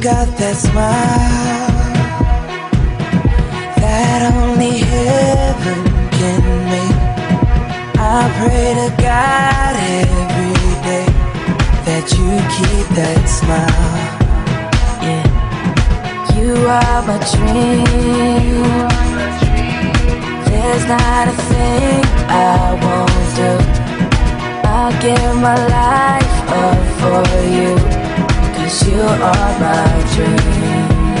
Got that smile that only heaven can make. I pray to God every day that you keep that smile. Yeah, you are my dream. There's not a thing I won't do. I'll give my life up for you. Cause you are my dream